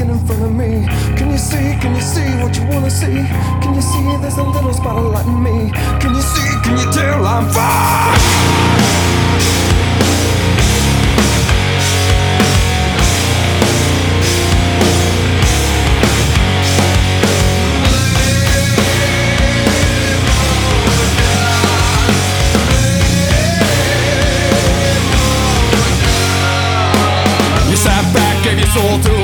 get in front of me. Can you see, can you see what you wanna see? Can you see there's a little spot of in me? Can you see, can you tell I'm fine? You soul to